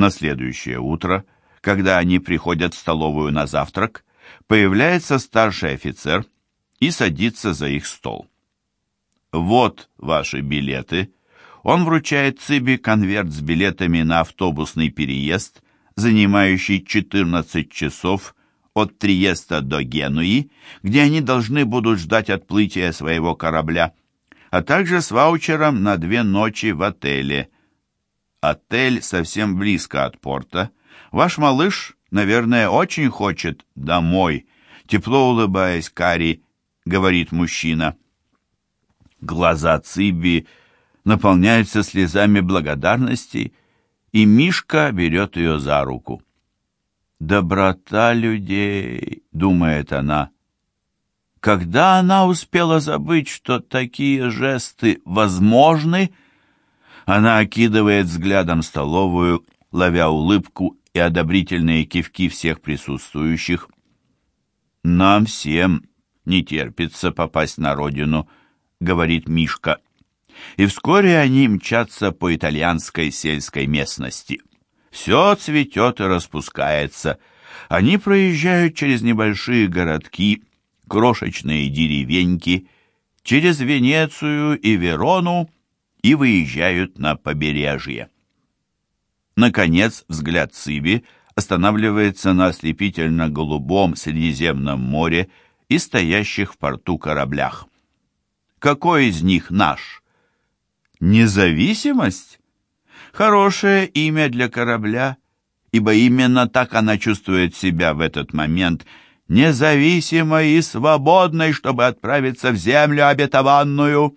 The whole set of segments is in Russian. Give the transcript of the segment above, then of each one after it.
На следующее утро, когда они приходят в столовую на завтрак, появляется старший офицер и садится за их стол. «Вот ваши билеты». Он вручает Циби конверт с билетами на автобусный переезд, занимающий 14 часов от Триеста до Генуи, где они должны будут ждать отплытия своего корабля, а также с ваучером на две ночи в отеле. Отель совсем близко от порта. Ваш малыш, наверное, очень хочет домой. Тепло улыбаясь Кари, говорит мужчина. Глаза Циби наполняются слезами благодарности, и Мишка берет ее за руку. «Доброта людей», — думает она. Когда она успела забыть, что такие жесты возможны, она окидывает взглядом столовую, ловя улыбку и одобрительные кивки всех присутствующих. «Нам всем не терпится попасть на родину», — говорит Мишка. И вскоре они мчатся по итальянской сельской местности. Все цветет и распускается. Они проезжают через небольшие городки, крошечные деревеньки, через Венецию и Верону и выезжают на побережье. Наконец взгляд Циби останавливается на ослепительно-голубом Средиземном море и стоящих в порту кораблях. Какой из них наш? Независимость? Хорошее имя для корабля, ибо именно так она чувствует себя в этот момент, независимой и свободной, чтобы отправиться в землю обетованную.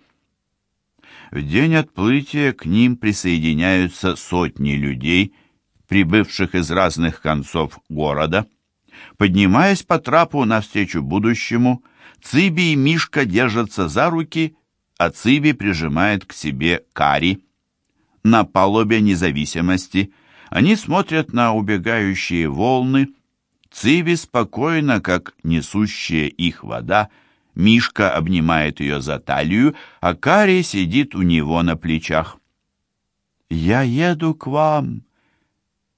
В день отплытия к ним присоединяются сотни людей, прибывших из разных концов города. Поднимаясь по трапу навстречу будущему, Циби и Мишка держатся за руки, а Циби прижимает к себе Кари. На палубе независимости они смотрят на убегающие волны. Циби спокойно, как несущая их вода, Мишка обнимает ее за талию, а Кари сидит у него на плечах. «Я еду к вам,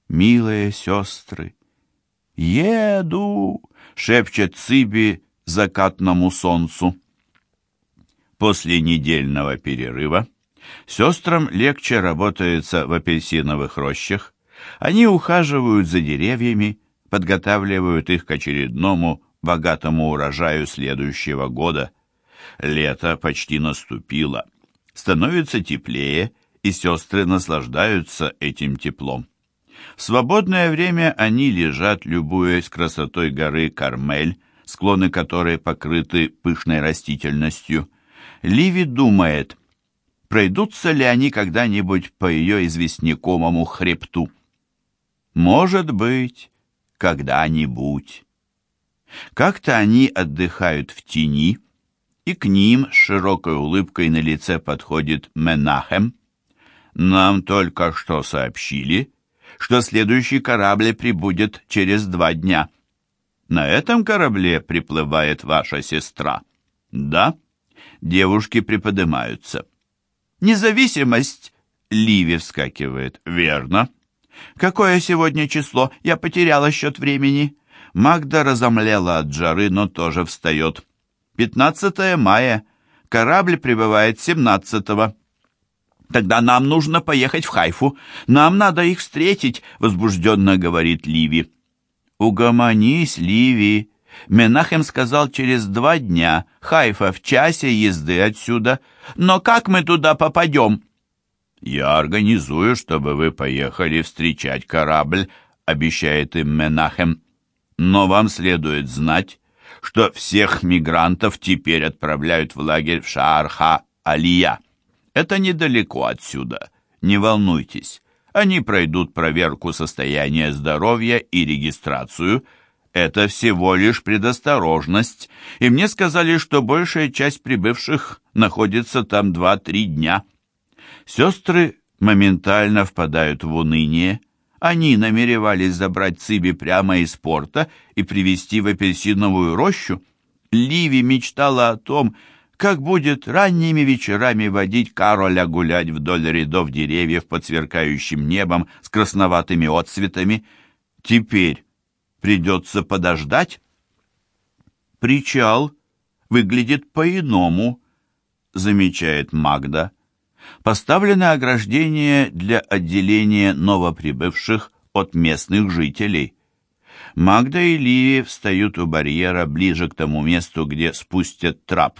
милые сестры, еду!» — шепчет Циби закатному солнцу. После недельного перерыва сестрам легче работается в апельсиновых рощах. Они ухаживают за деревьями, подготавливают их к очередному богатому урожаю следующего года. Лето почти наступило. Становится теплее, и сестры наслаждаются этим теплом. В свободное время они лежат, любуясь красотой горы Кармель, склоны которой покрыты пышной растительностью. Ливи думает, пройдутся ли они когда-нибудь по ее известнякомому хребту. Может быть, когда-нибудь. Как-то они отдыхают в тени, и к ним с широкой улыбкой на лице подходит Менахем. Нам только что сообщили, что следующий корабль прибудет через два дня. На этом корабле приплывает ваша сестра. Да? Девушки приподнимаются. Независимость. Ливи вскакивает. Верно. Какое сегодня число? Я потеряла счет времени. Магда разомлела от жары, но тоже встает. 15 мая. Корабль прибывает 17-го. Тогда нам нужно поехать в Хайфу. Нам надо их встретить, возбужденно говорит Ливи. Угомонись, Ливи. Менахем сказал через два дня. Хайфа в часе езды отсюда. Но как мы туда попадем? Я организую, чтобы вы поехали встречать корабль, обещает им Менахем. Но вам следует знать, что всех мигрантов теперь отправляют в лагерь в Шаарха-Алия. Это недалеко отсюда. Не волнуйтесь. Они пройдут проверку состояния здоровья и регистрацию. Это всего лишь предосторожность. И мне сказали, что большая часть прибывших находится там 2-3 дня. Сестры моментально впадают в уныние. Они намеревались забрать Циби прямо из порта и привезти в апельсиновую рощу. Ливи мечтала о том, как будет ранними вечерами водить Кароля гулять вдоль рядов деревьев под сверкающим небом с красноватыми отцветами. Теперь придется подождать. Причал выглядит по-иному, замечает Магда. Поставлены ограждения для отделения новоприбывших от местных жителей. Магда и Ливи встают у барьера ближе к тому месту, где спустят трап.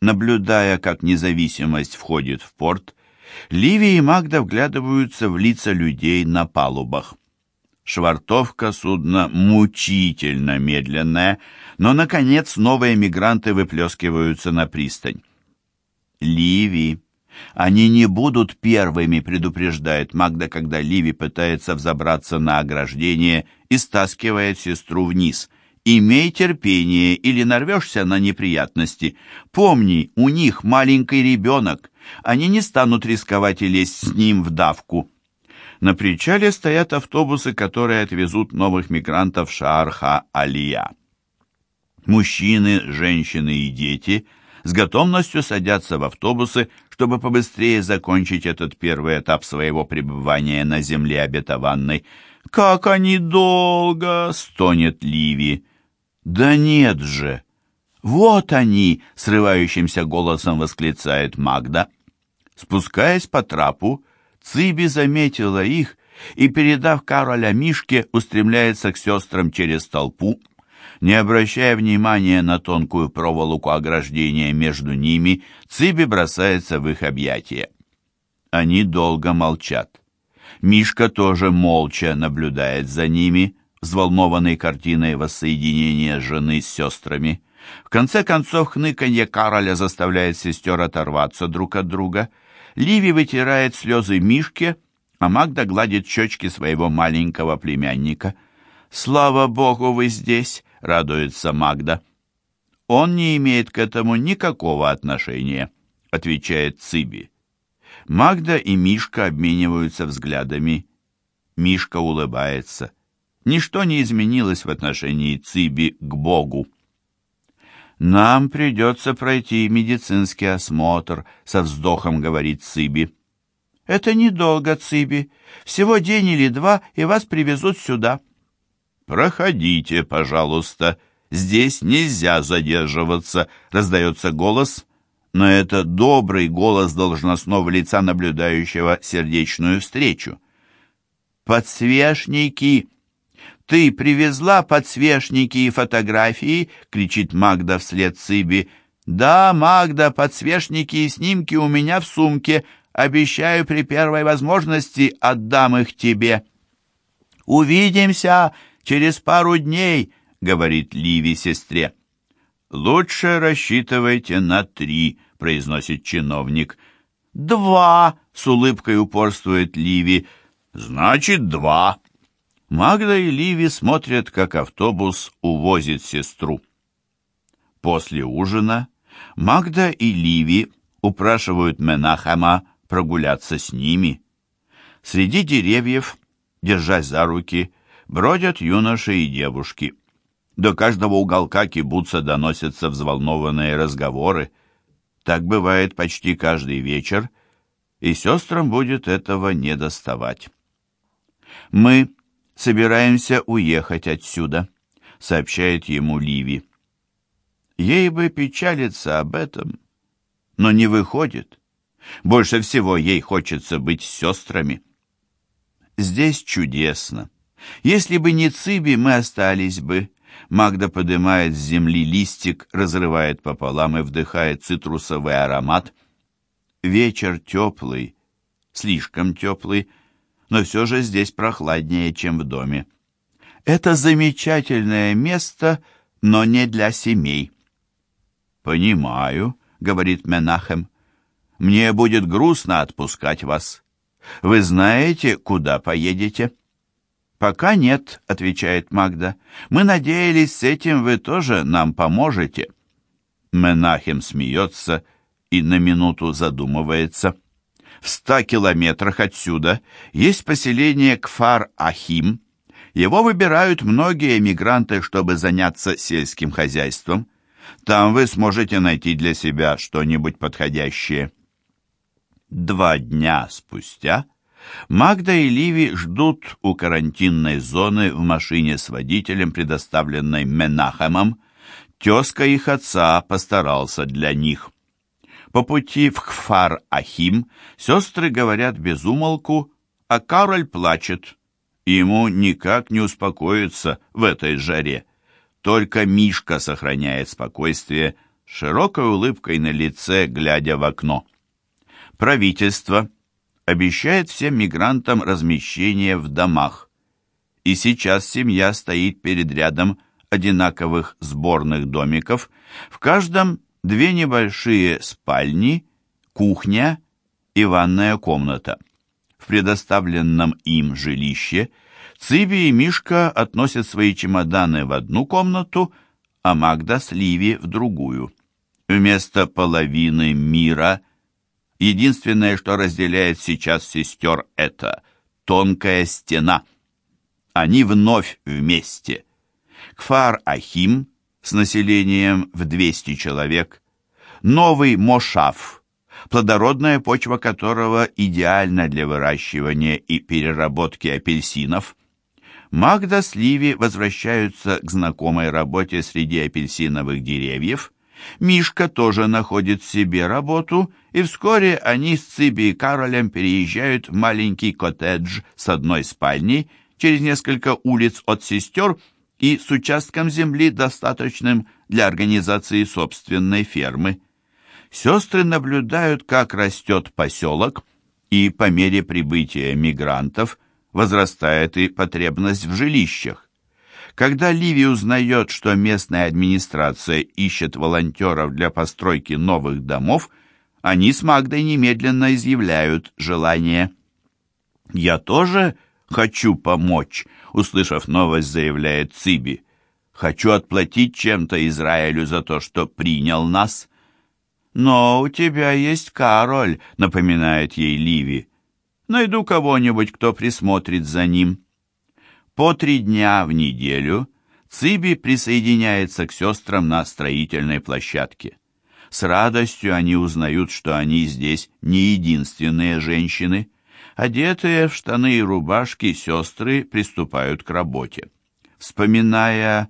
Наблюдая, как независимость входит в порт, Ливи и Магда вглядываются в лица людей на палубах. Швартовка судна мучительно медленная, но, наконец, новые мигранты выплескиваются на пристань. Ливи. Они не будут первыми, предупреждает Магда, когда Ливи пытается взобраться на ограждение и стаскивает сестру вниз. Имей терпение, или нарвешься на неприятности. Помни, у них маленький ребенок. Они не станут рисковать и лезть с ним в давку. На причале стоят автобусы, которые отвезут новых мигрантов Шаарха-Алия. Мужчины, женщины и дети с готовностью садятся в автобусы, чтобы побыстрее закончить этот первый этап своего пребывания на земле обетованной. «Как они долго!» — стонет Ливи. «Да нет же! Вот они!» — срывающимся голосом восклицает Магда. Спускаясь по трапу, Циби заметила их и, передав Кароля Мишке, устремляется к сестрам через толпу. Не обращая внимания на тонкую проволоку ограждения между ними, Циби бросается в их объятия. Они долго молчат. Мишка тоже молча наблюдает за ними, взволнованной картиной воссоединения жены с сестрами. В конце концов, хныканье Кароля заставляет сестер оторваться друг от друга. Ливи вытирает слезы Мишке, а Магда гладит щечки своего маленького племянника. «Слава Богу, вы здесь!» — радуется Магда. «Он не имеет к этому никакого отношения», — отвечает Циби. Магда и Мишка обмениваются взглядами. Мишка улыбается. Ничто не изменилось в отношении Циби к Богу. «Нам придется пройти медицинский осмотр», — со вздохом говорит Циби. «Это недолго, Циби. Всего день или два, и вас привезут сюда». «Проходите, пожалуйста. Здесь нельзя задерживаться», — раздается голос, но это добрый голос должностного лица, наблюдающего сердечную встречу. «Подсвечники!» «Ты привезла подсвечники и фотографии?» — кричит Магда вслед Сиби. «Да, Магда, подсвечники и снимки у меня в сумке. Обещаю, при первой возможности отдам их тебе». «Увидимся через пару дней», — говорит Ливи сестре. «Лучше рассчитывайте на три», — произносит чиновник. «Два», — с улыбкой упорствует Ливи. «Значит, два», Магда и Ливи смотрят, как автобус увозит сестру. После ужина Магда и Ливи упрашивают Менахема прогуляться с ними. Среди деревьев, держась за руки, бродят юноши и девушки. До каждого уголка кибуца доносятся взволнованные разговоры. Так бывает почти каждый вечер, и сестрам будет этого не доставать. Мы собираемся уехать отсюда», — сообщает ему Ливи. Ей бы печалиться об этом, но не выходит. Больше всего ей хочется быть с сестрами. Здесь чудесно. Если бы не Циби, мы остались бы. Магда поднимает с земли листик, разрывает пополам и вдыхает цитрусовый аромат. Вечер теплый, слишком теплый, но все же здесь прохладнее, чем в доме. Это замечательное место, но не для семей. «Понимаю», — говорит Менахем. «Мне будет грустно отпускать вас. Вы знаете, куда поедете?» «Пока нет», — отвечает Магда. «Мы надеялись, с этим вы тоже нам поможете». Менахем смеется и на минуту задумывается. В ста километрах отсюда есть поселение Кфар-Ахим. Его выбирают многие эмигранты, чтобы заняться сельским хозяйством. Там вы сможете найти для себя что-нибудь подходящее. Два дня спустя Магда и Ливи ждут у карантинной зоны в машине с водителем, предоставленной Менахемом. Тезка их отца постарался для них. По пути в Хфар-Ахим сестры говорят без умолку, а Кароль плачет. Ему никак не успокоиться в этой жаре. Только Мишка сохраняет спокойствие, широкой улыбкой на лице, глядя в окно. Правительство обещает всем мигрантам размещение в домах. И сейчас семья стоит перед рядом одинаковых сборных домиков, в каждом две небольшие спальни, кухня и ванная комната. В предоставленном им жилище Циби и Мишка относят свои чемоданы в одну комнату, а Магда с Ливи в другую. Вместо половины мира единственное, что разделяет сейчас сестер, это тонкая стена. Они вновь вместе. Кфар-Ахим с населением в 200 человек, новый Мошав, плодородная почва которого идеальна для выращивания и переработки апельсинов. Магда с Ливи возвращаются к знакомой работе среди апельсиновых деревьев. Мишка тоже находит себе работу, и вскоре они с Циби и Каролем переезжают в маленький коттедж с одной спальней через несколько улиц от сестер и с участком земли, достаточным для организации собственной фермы. Сестры наблюдают, как растет поселок, и по мере прибытия мигрантов возрастает и потребность в жилищах. Когда Ливи узнает, что местная администрация ищет волонтеров для постройки новых домов, они с Магдой немедленно изъявляют желание. «Я тоже хочу помочь», — услышав новость, заявляет Циби. «Хочу отплатить чем-то Израилю за то, что принял нас». «Но у тебя есть Кароль», — напоминает ей Ливи. «Найду кого-нибудь, кто присмотрит за ним». По три дня в неделю Циби присоединяется к сестрам на строительной площадке. С радостью они узнают, что они здесь не единственные женщины. Одетые в штаны и рубашки, сестры приступают к работе. Вспоминая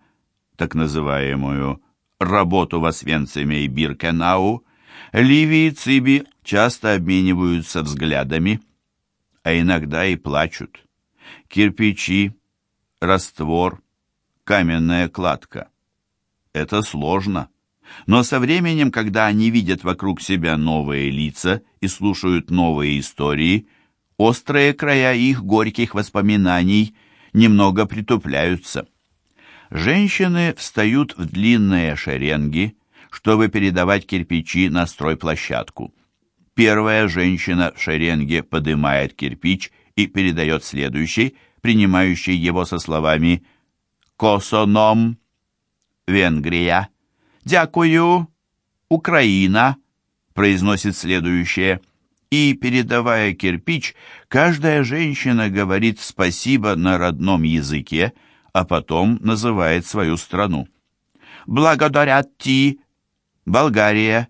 так называемую «работу в Освенциме и Биркенау», Ливи и Циби часто обмениваются взглядами, а иногда и плачут. Кирпичи, раствор, каменная кладка. Это сложно. Но со временем, когда они видят вокруг себя новые лица и слушают новые истории, острые края их горьких воспоминаний немного притупляются. Женщины встают в длинные шеренги, чтобы передавать кирпичи на стройплощадку. Первая женщина в шеренге поднимает кирпич и передает следующей, принимающей его со словами «Косоном», «Венгрия», «Дякую», «Украина», произносит следующее. И, передавая кирпич, каждая женщина говорит спасибо на родном языке, а потом называет свою страну. «Благодарят ти Болгария,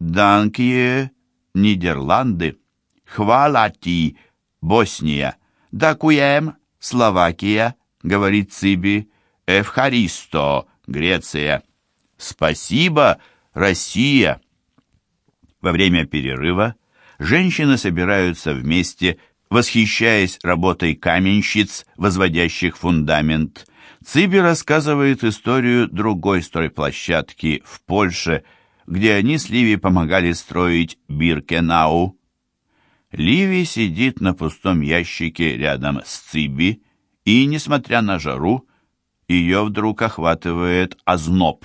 Данкие, Нидерланды, Хвалати, Босния, Дакуем, Словакия, говорит Циби, Эвхаристо, Греция. Спасибо, Россия. Во время перерыва женщины собираются вместе, восхищаясь работой каменщиц, возводящих фундамент, Циби рассказывает историю другой стройплощадки в Польше, где они с Ливи помогали строить Биркенау. Ливи сидит на пустом ящике рядом с Циби, и, несмотря на жару, ее вдруг охватывает озноб.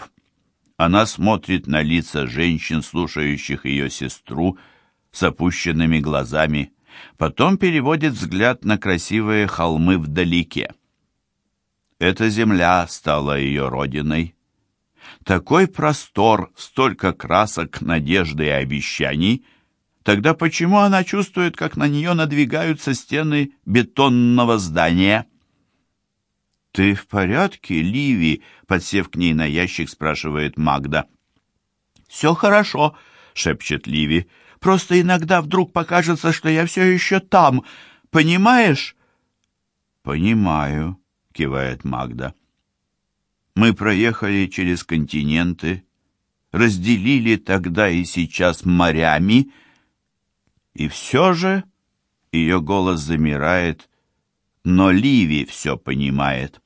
Она смотрит на лица женщин, слушающих ее сестру, с опущенными глазами, потом переводит взгляд на красивые холмы вдалеке. Эта земля стала ее родиной. Такой простор, столько красок, надежды и обещаний. Тогда почему она чувствует, как на нее надвигаются стены бетонного здания? «Ты в порядке, Ливи?» — подсев к ней на ящик, спрашивает Магда. «Все хорошо», — шепчет Ливи. «Просто иногда вдруг покажется, что я все еще там. Понимаешь?» «Понимаю», — кивает Магда. «Мы проехали через континенты, разделили тогда и сейчас морями, и все же...» Ее голос замирает, но Ливи все понимает.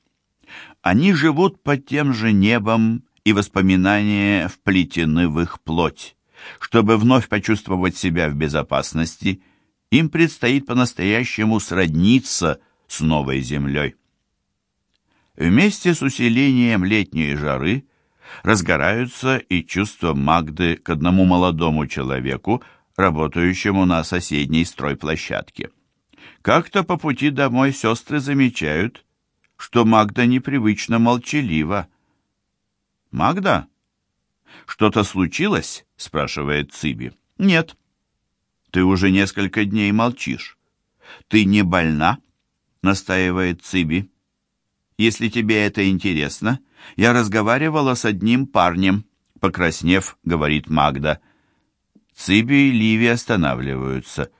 Они живут под тем же небом, и воспоминания вплетены в их плоть. Чтобы вновь почувствовать себя в безопасности, им предстоит по-настоящему сродниться с новой землей. Вместе с усилением летней жары разгораются и чувства Магды к одному молодому человеку, работающему на соседней стройплощадке. Как-то по пути домой сестры замечают, что Магда непривычно молчалива. «Магда, что-то случилось?» — спрашивает Циби. «Нет». «Ты уже несколько дней молчишь». «Ты не больна?» — настаивает Циби. «Если тебе это интересно, я разговаривала с одним парнем», — покраснев, говорит Магда. Циби и Ливи останавливаются.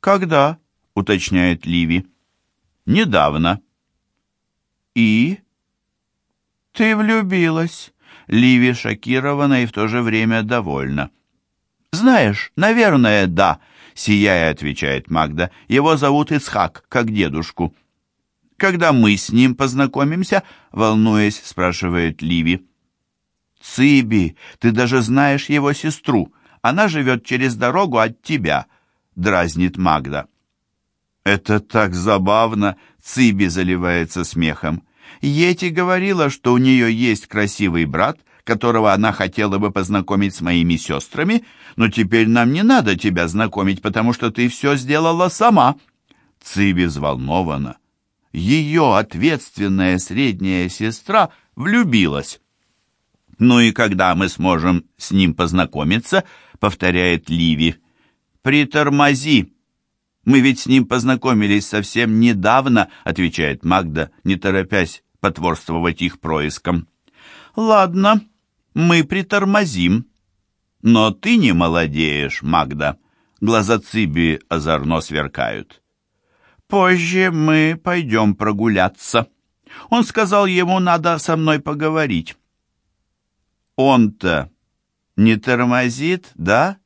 «Когда?» — уточняет Ливи. «Недавно». «И?» «Ты влюбилась?» Ливи шокирована и в то же время довольна. «Знаешь, наверное, да», — сияя отвечает Магда. «Его зовут Ицхак, как дедушку». «Когда мы с ним познакомимся?» — волнуясь, спрашивает Ливи. «Циби, ты даже знаешь его сестру. Она живет через дорогу от тебя», — дразнит Магда. «Это так забавно!» — Циби заливается смехом. Ети говорила, что у нее есть красивый брат, которого она хотела бы познакомить с моими сестрами, но теперь нам не надо тебя знакомить, потому что ты все сделала сама». Циби взволнована. Ее ответственная средняя сестра влюбилась. «Ну и когда мы сможем с ним познакомиться?» — повторяет Ливи. «Притормози!» «Мы ведь с ним познакомились совсем недавно», — отвечает Магда, не торопясь потворствовать их проискам. «Ладно, мы притормозим. Но ты не молодеешь, Магда». Глаза Циби озорно сверкают. «Позже мы пойдем прогуляться». Он сказал, ему надо со мной поговорить. «Он-то не тормозит, да?»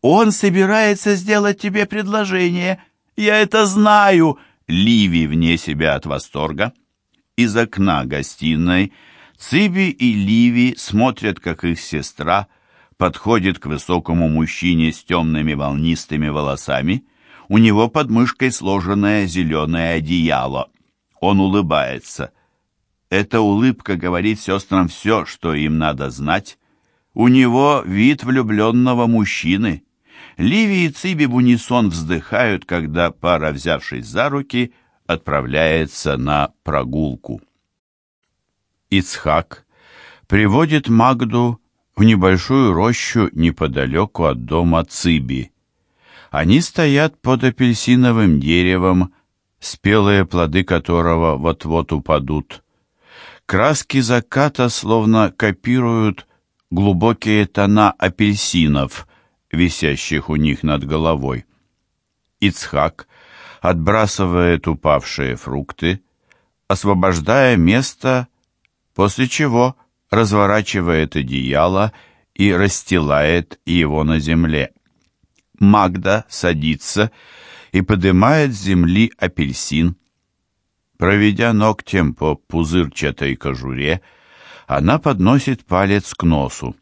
«Он собирается сделать тебе предложение. Я это знаю!» Ливи вне себя от восторга. Из окна гостиной Циби и Ливи смотрят, как их сестра подходит к высокому мужчине с темными волнистыми волосами. У него под мышкой сложенное зеленое одеяло. Он улыбается. Эта улыбка говорит сестрам все, что им надо знать. У него вид влюбленного мужчины. Ливи и Циби в унисон вздыхают, когда пара, взявшись за руки, отправляется на прогулку. Ицхак приводит Магду в небольшую рощу неподалеку от дома Циби. Они стоят под апельсиновым деревом, спелые плоды которого вот-вот упадут. Краски заката словно копируют глубокие тона апельсинов, висящих у них над головой. Ицхак отбрасывает упавшие фрукты, освобождая место, после чего разворачивает одеяло и расстилает его на земле. Магда садится и поднимает с земли апельсин. Проведя ногтем по пузырчатой кожуре, она подносит палец к носу.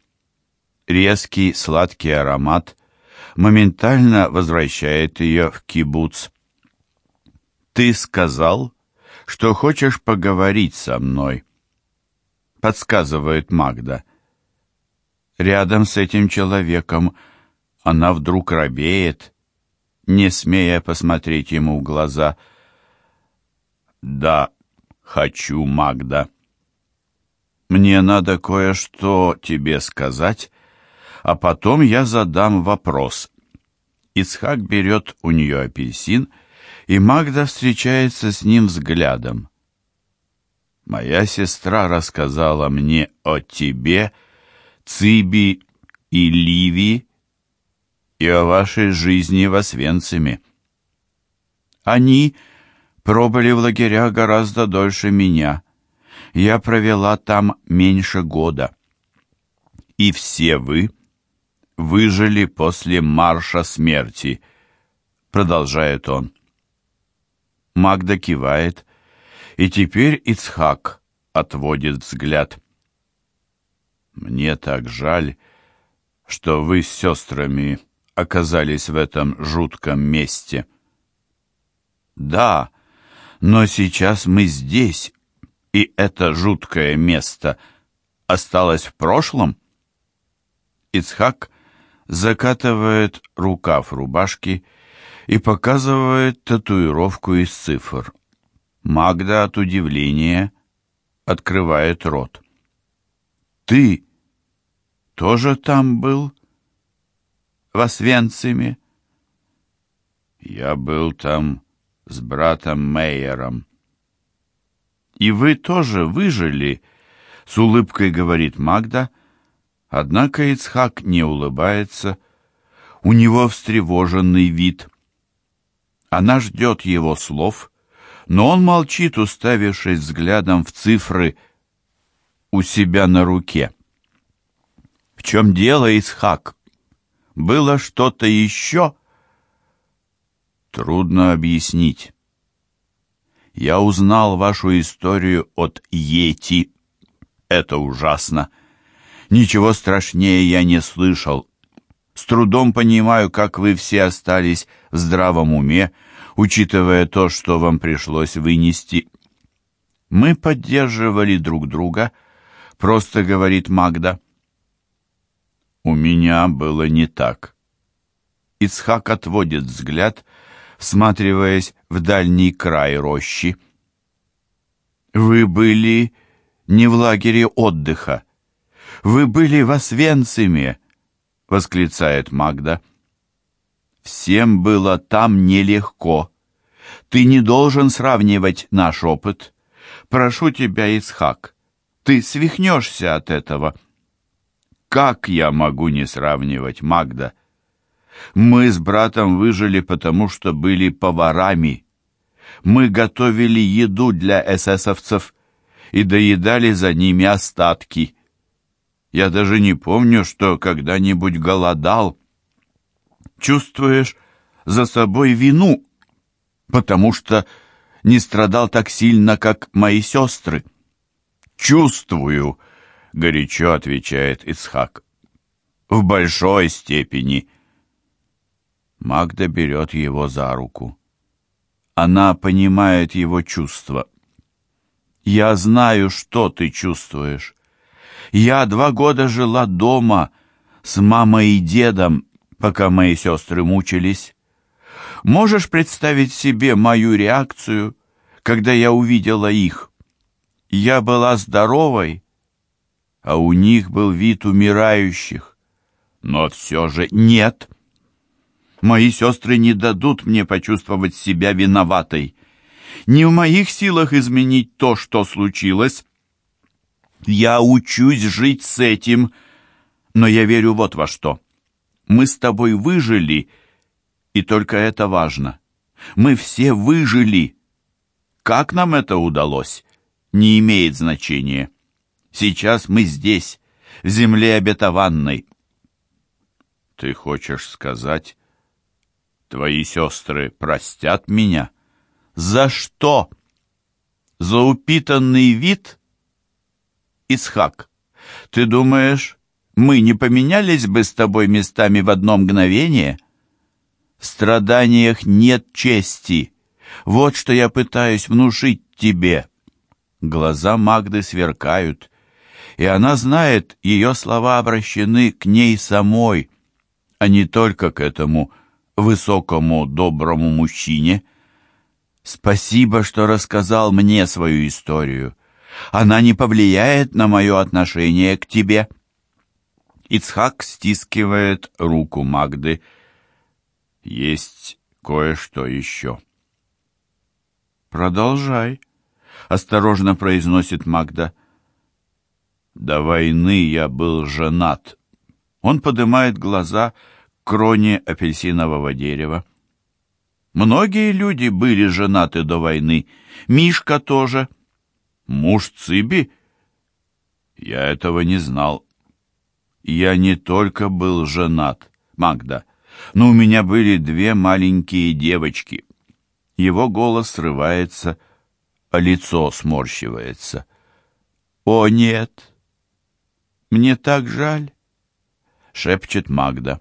Резкий сладкий аромат моментально возвращает ее в кибуц. «Ты сказал, что хочешь поговорить со мной», — подсказывает Магда. Рядом с этим человеком она вдруг робеет, не смея посмотреть ему в глаза. «Да, хочу, Магда. Мне надо кое-что тебе сказать, а потом я задам вопрос». Исхак берет у нее апельсин и Магда встречается с ним взглядом. Моя сестра рассказала мне о тебе, Циби и Ливи, и о вашей жизни в Освенциме. Они пробыли в лагерях гораздо дольше меня. Я провела там меньше года. И все вы выжили после марша смерти, продолжает он. Магда кивает, и теперь Ицхак отводит взгляд. «Мне так жаль, что вы с сестрами оказались в этом жутком месте». «Да, но сейчас мы здесь, и это жуткое место осталось в прошлом». Ицхак закатывает рукав рубашки и показывает татуировку из цифр. Магда от удивления открывает рот. «Ты тоже там был? В Освенциме?» «Я был там с братом Мейером». «И вы тоже выжили?» — с улыбкой говорит Магда. Однако Ицхак не улыбается. У него встревоженный вид. Она ждет его слов — но он молчит, уставившись взглядом в цифры у себя на руке. «В чем дело, Исхак? Было что-то еще?» «Трудно объяснить. Я узнал вашу историю от Йети. Это ужасно. Ничего страшнее я не слышал. С трудом понимаю, как вы все остались в здравом уме, учитывая то, что вам пришлось вынести. Мы поддерживали друг друга, просто говорит Магда. У меня было не так. Ицхак отводит взгляд, всматриваясь в дальний край рощи. Вы были не в лагере отдыха. Вы были в Освенциме, восклицает Магда. Всем было там нелегко. Ты не должен сравнивать наш опыт. Прошу тебя, Исхак, ты свихнешься от этого. Как я могу не сравнивать, Магда? Мы с братом выжили, потому что были поварами. Мы готовили еду для эсэсовцев и доедали за ними остатки. Я даже не помню, что когда-нибудь голодал чувствуешь за собой вину, потому что не страдал так сильно, как мои сестры. «Чувствую», — горячо отвечает Ицхак. «В большой степени». Магда берет его за руку. Она понимает его чувства. «Я знаю, что ты чувствуешь. Я два года жила дома с мамой и дедом, пока мои сестры мучились. Можешь представить себе мою реакцию, когда я увидела их? Я была здоровой, а у них был вид умирающих. Но все же нет. Мои сестры не дадут мне почувствовать себя виноватой. Не в моих силах изменить то, что случилось. Я учусь жить с этим, но я верю вот во что. Мы с тобой выжили, и только это важно. Мы все выжили. Как нам это удалось, не имеет значения. Сейчас мы здесь, в земле обетованной. Ты хочешь сказать, твои сестры простят меня? За что? За упитанный вид? Исхак, ты думаешь, мы не поменялись бы с тобой местами в одно мгновение? В страданиях нет чести. Вот что я пытаюсь внушить тебе. Глаза Магды сверкают, и она знает, ее слова обращены к ней самой, а не только к этому высокому доброму мужчине. Спасибо, что рассказал мне свою историю. Она не повлияет на мое отношение к тебе. Ицхак стискивает руку Магды. Есть кое-что еще. Продолжай. — осторожно произносит Магда. «До войны я был женат». Он поднимает глаза кроне апельсинового дерева. Многие люди были женаты до войны. Мишка тоже. Муж Циби? Я этого не знал. Я не только был женат, Магда, но у меня были две маленькие девочки. Его голос срывается, а лицо сморщивается. «О, нет! Мне так жаль!» — шепчет Магда.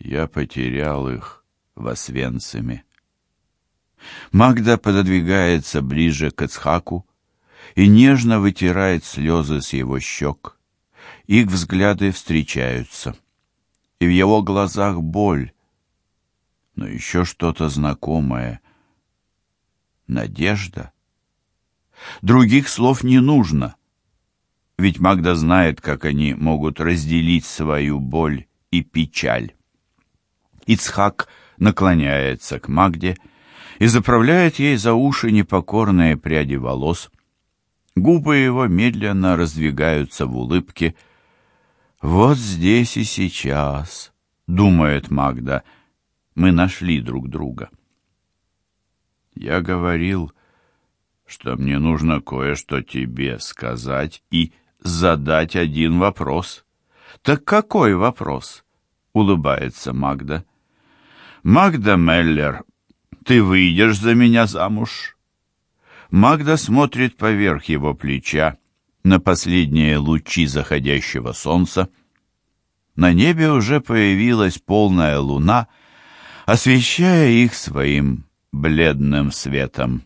«Я потерял их в Освенциме». Магда пододвигается ближе к Ицхаку и нежно вытирает слезы с его щек. Их взгляды встречаются, и в его глазах боль, но еще что-то знакомое. Надежда. Других слов не нужно, ведь Магда знает, как они могут разделить свою боль и печаль. Ицхак наклоняется к Магде и заправляет ей за уши непокорные пряди волос. Губы его медленно раздвигаются в улыбке. «Вот здесь и сейчас», — думает Магда, — мы нашли друг друга. Я говорил, что мне нужно кое-что тебе сказать и задать один вопрос. Так какой вопрос? Улыбается Магда. Магда Меллер, ты выйдешь за меня замуж? Магда смотрит поверх его плеча на последние лучи заходящего солнца. На небе уже появилась полная луна — освещая их своим бледным светом.